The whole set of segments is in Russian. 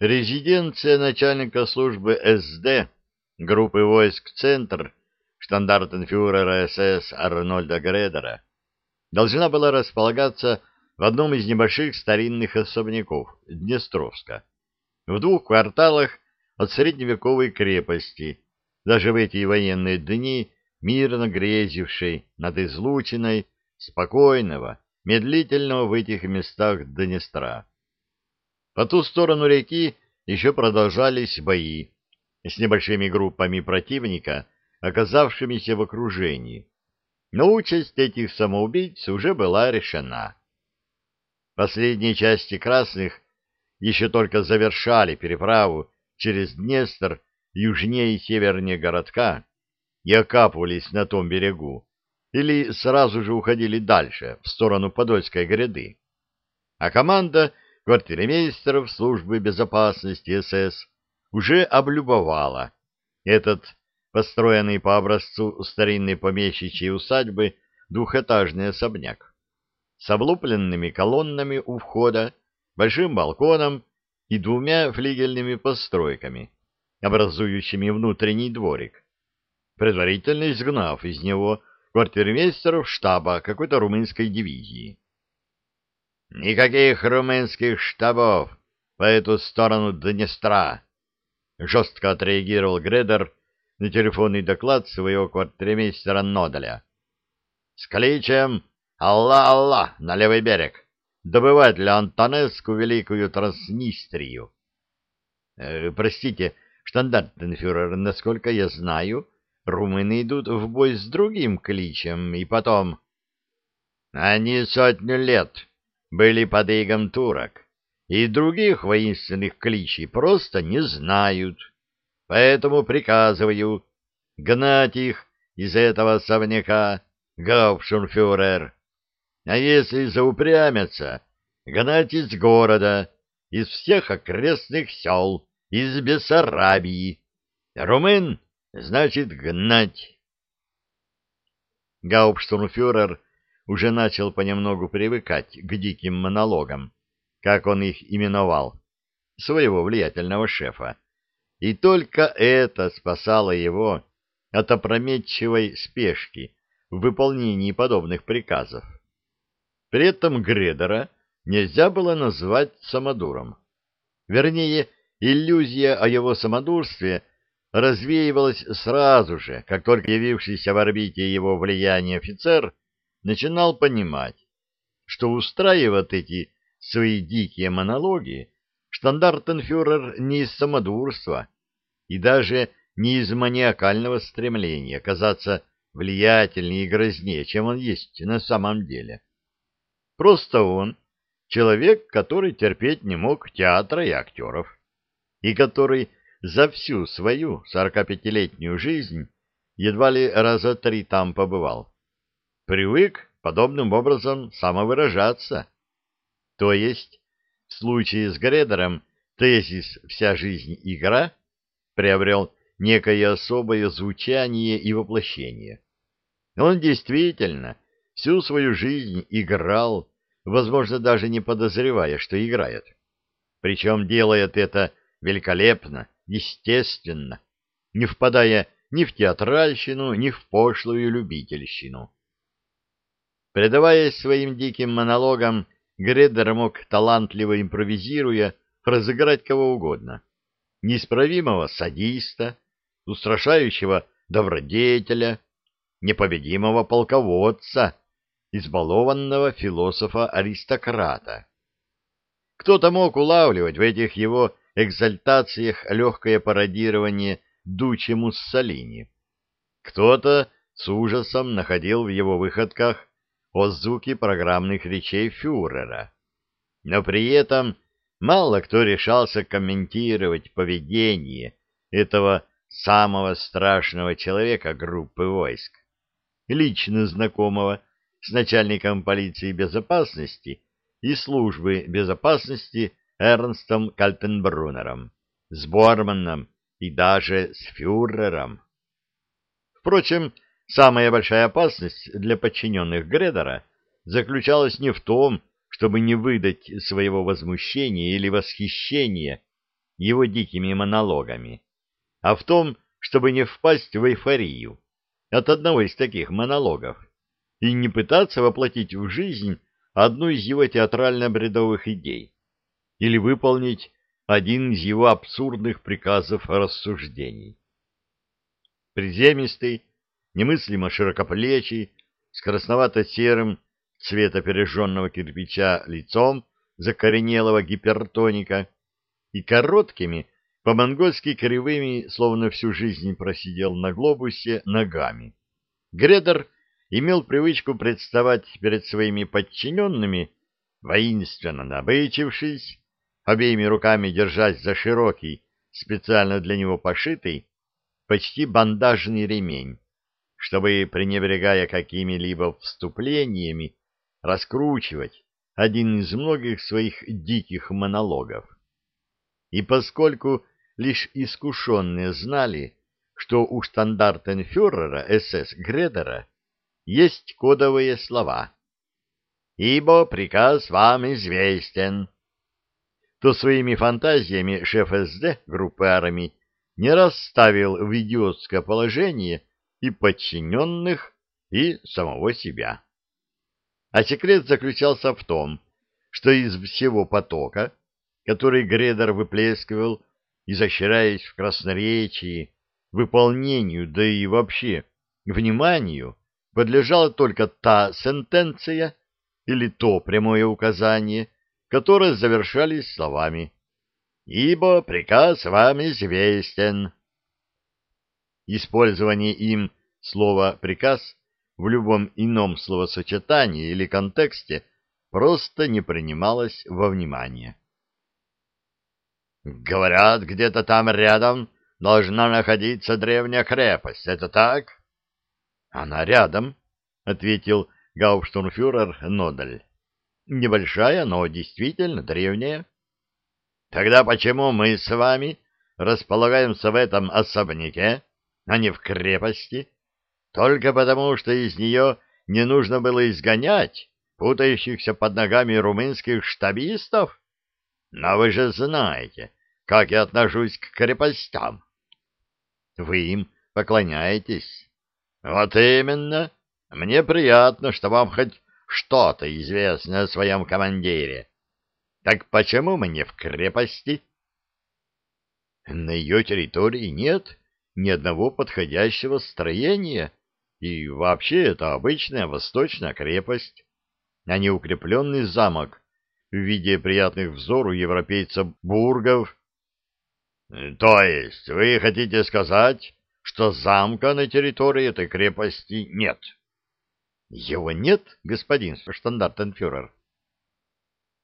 Резиденция начальника службы СД группы войск «Центр» штандартенфюрера СС Арнольда Гредера должна была располагаться в одном из небольших старинных особняков Днестровска, в двух кварталах от средневековой крепости, даже в эти военные дни мирно грезившей над излучиной спокойного, медлительного в этих местах Днестра. По ту сторону реки еще продолжались бои с небольшими группами противника, оказавшимися в окружении. Но участь этих самоубийц уже была решена. Последние части красных еще только завершали переправу через Днестр южнее и севернее городка и окапывались на том берегу, или сразу же уходили дальше, в сторону Подольской гряды. А команда квартирмейстеров службы безопасности СС уже облюбовала этот построенный по образцу старинной помещичьей усадьбы двухэтажный особняк с облупленными колоннами у входа, большим балконом и двумя флигельными постройками, образующими внутренний дворик, предварительно изгнав из него квартирмейстеров штаба какой-то румынской дивизии. Никаких румынских штабов по эту сторону Днестра. Жестко отреагировал Гредер на телефонный доклад своего квартирмейстера Нодаля. С кличем «Алла-Алла» на левый берег. Добывать ли Антонеску великую Транснистрию? Э, простите, штандартенфюрер, насколько я знаю, румыны идут в бой с другим кличем, и потом... Они сотню лет были под игом турок, и других воинственных кличей просто не знают. Поэтому приказываю гнать их из этого особняка, гауптшунфюрер. А если заупрямятся, гнать из города, из всех окрестных сел, из Бессарабии. Румын значит гнать. Гауптштурмфюрер уже начал понемногу привыкать к диким монологам, как он их именовал, своего влиятельного шефа, и только это спасало его от опрометчивой спешки в выполнении подобных приказов. При этом Гредера нельзя было назвать самодуром. Вернее, иллюзия о его самодурстве развеивалась сразу же, как только явившийся в орбите его влияния офицер начинал понимать, что устраивает эти свои дикие монологи штандартенфюрер не из самодурства и даже не из маниакального стремления казаться влиятельнее и грознее, чем он есть на самом деле. Просто он человек, который терпеть не мог театра и актеров, и который за всю свою 45-летнюю жизнь едва ли раза три там побывал привык подобным образом самовыражаться. То есть, в случае с Гредером тезис «вся жизнь — игра» приобрел некое особое звучание и воплощение. Он действительно всю свою жизнь играл, возможно, даже не подозревая, что играет. Причем делает это великолепно, естественно, не впадая ни в театральщину, ни в пошлую любительщину. Предаваясь своим диким монологам, Гредер мог, талантливо импровизируя, разыграть кого угодно. Неисправимого садиста, устрашающего добродетеля, непобедимого полководца, избалованного философа-аристократа. Кто-то мог улавливать в этих его экзальтациях легкое пародирование Дучи Муссолини. Кто-то с ужасом находил в его выходках отзвуки программных речей фюрера. Но при этом мало кто решался комментировать поведение этого самого страшного человека группы войск, лично знакомого с начальником полиции безопасности и службы безопасности Эрнстом Кальтенбруннером, с Борманом и даже с фюрером. Впрочем, Самая большая опасность для подчиненных Гредера заключалась не в том, чтобы не выдать своего возмущения или восхищения его дикими монологами, а в том, чтобы не впасть в эйфорию от одного из таких монологов и не пытаться воплотить в жизнь одну из его театрально-бредовых идей или выполнить один из его абсурдных приказов рассуждений. Приземистый, немыслимо широкоплечий, с красновато-серым цвета пережженного кирпича лицом закоренелого гипертоника и короткими, по-монгольски кривыми, словно всю жизнь просидел на глобусе, ногами. Гредер имел привычку представать перед своими подчиненными, воинственно набычившись, обеими руками держась за широкий, специально для него пошитый, почти бандажный ремень, чтобы, пренебрегая какими-либо вступлениями, раскручивать один из многих своих диких монологов. И поскольку лишь искушенные знали, что у штандартенфюрера СС Гредера есть кодовые слова «Ибо приказ вам известен», то своими фантазиями шеф СД группы армий не расставил в идиотское положение и подчиненных, и самого себя. А секрет заключался в том, что из всего потока, который Гредер выплескивал, изощряясь в красноречии, выполнению, да и вообще вниманию, подлежала только та сентенция или то прямое указание, которые завершались словами «Ибо приказ вам известен». Использование им слова «приказ» в любом ином словосочетании или контексте просто не принималось во внимание. «Говорят, где-то там рядом должна находиться древняя крепость. Это так?» «Она рядом», — ответил гауптштурмфюрер Нодель. Небольшая, но действительно древняя. Тогда почему мы с вами располагаемся в этом особняке, а не в крепости? Только потому, что из нее не нужно было изгонять путающихся под ногами румынских штабистов? Но вы же знаете, как я отношусь к крепостям. Вы им поклоняетесь. Вот именно. Мне приятно, что вам хоть что-то известно о своем командире. Так почему мы не в крепости? На ее территории нет ни одного подходящего строения, и вообще это обычная восточная крепость, а не укрепленный замок в виде приятных взору европейцев бургов. То есть вы хотите сказать, что замка на территории этой крепости нет? — его нет, господин штандартенфюрер.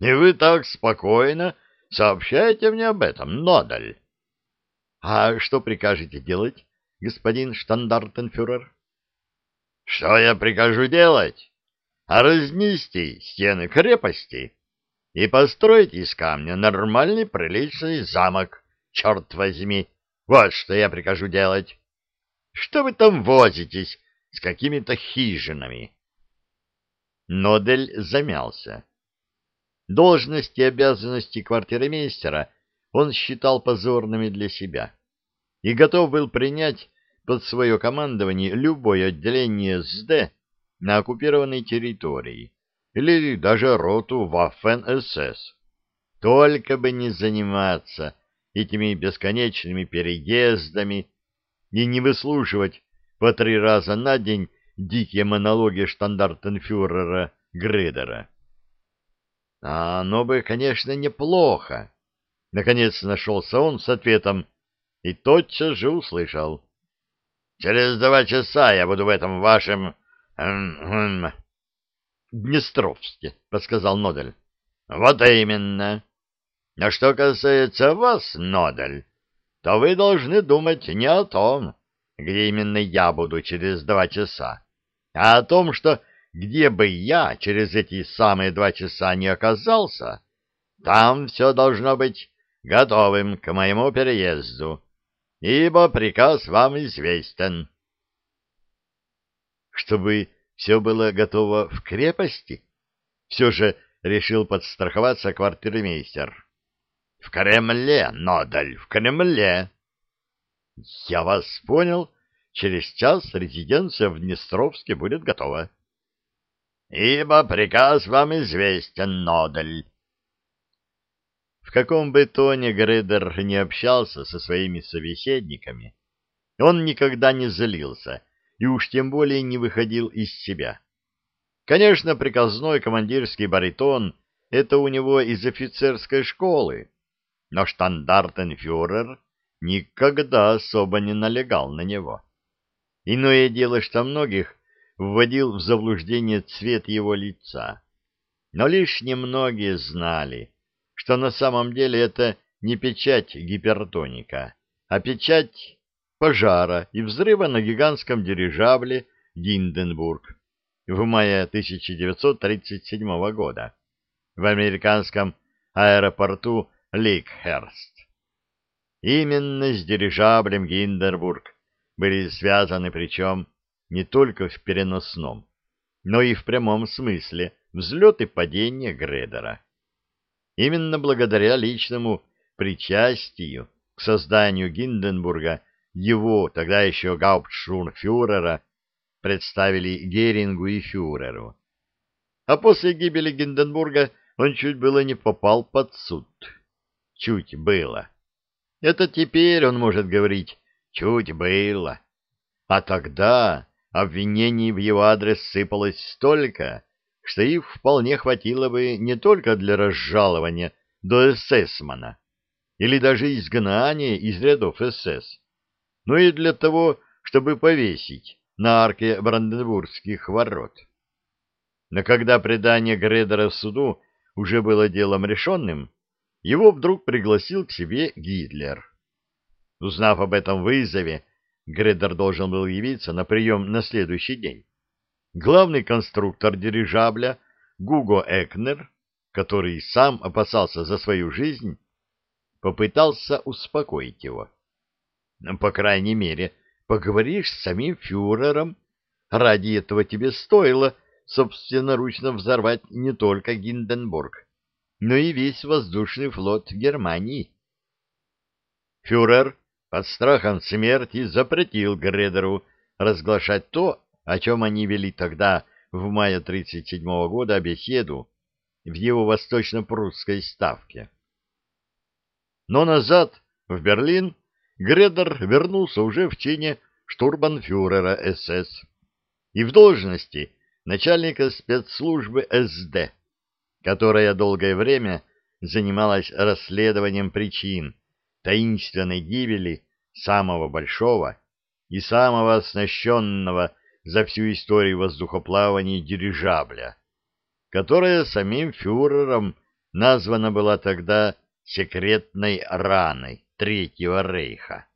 И вы так спокойно сообщаете мне об этом, Нодаль. А что прикажете делать, господин штандартенфюрер? Что я прикажу делать? А разнести стены крепости и построить из камня нормальный приличный замок, черт возьми. Вот что я прикажу делать. Что вы там возитесь с какими-то хижинами? Нодель замялся. Должность и обязанности квартирмейстера он считал позорными для себя и готов был принять под свое командование любое отделение СД на оккупированной территории или даже роту Waffen-СС. Только бы не заниматься этими бесконечными переездами и не выслушивать по три раза на день дикие монологи штандартенфюрера Гридера. А оно бы, конечно, неплохо. Наконец нашелся он с ответом и тотчас же услышал. Через два часа я буду в этом вашем... Эм, эм, Днестровске, — подсказал Нодель. — Вот именно. А что касается вас, Нодель, то вы должны думать не о том, где именно я буду через два часа, а о том, что где бы я через эти самые два часа не оказался, там все должно быть готовым к моему переезду, ибо приказ вам известен. Чтобы все было готово в крепости, все же решил подстраховаться квартирмейстер. В Кремле, Нодаль, в Кремле. Я вас понял. Через час резиденция в Днестровске будет готова. Ибо приказ вам известен, Нодаль. Каком бы тоне Гредер не общался со своими собеседниками, он никогда не залился и уж тем более не выходил из себя. Конечно, приказной командирский баритон — это у него из офицерской школы, но штандартенфюрер никогда особо не налегал на него. Иное дело, что многих вводил в заблуждение цвет его лица. Но лишь немногие знали, что на самом деле это не печать гипертоника, а печать пожара и взрыва на гигантском дирижабле «Гинденбург» в мае 1937 года в американском аэропорту Лейкхерст. Именно с дирижаблем «Гинденбург» были связаны причем не только в переносном, но и в прямом смысле взлет и падение Гредера. Именно благодаря личному причастию к созданию Гинденбурга его, тогда еще гауптштурмфюрера, представили Герингу и фюреру. А после гибели Гинденбурга он чуть было не попал под суд. Чуть было. Это теперь он может говорить «чуть было». А тогда обвинений в его адрес сыпалось столько, что их вполне хватило бы не только для разжалования до эсэсмана или даже изгнания из рядов СС, но и для того, чтобы повесить на арке Бранденбургских ворот. Но когда предание Гредера суду уже было делом решенным, его вдруг пригласил к себе Гитлер. Узнав об этом вызове, Гредер должен был явиться на прием на следующий день. Главный конструктор дирижабля Гуго Экнер, который сам опасался за свою жизнь, попытался успокоить его. По крайней мере, Поговоришь с самим фюрером. Ради этого тебе стоило собственноручно взорвать не только Гинденбург, но и весь воздушный флот Германии. Фюрер под страхом смерти запретил Гредеру разглашать то, о чем они вели тогда, в мае 1937 года, беседу в его восточно-прусской ставке. Но назад, в Берлин, Гредер вернулся уже в чине штурбанфюрера СС и в должности начальника спецслужбы СД, которая долгое время занималась расследованием причин таинственной гибели самого большого и самого оснащенного за всю историю воздухоплавания дирижабля, которая самим фюрером названа была тогда секретной раной Третьего Рейха.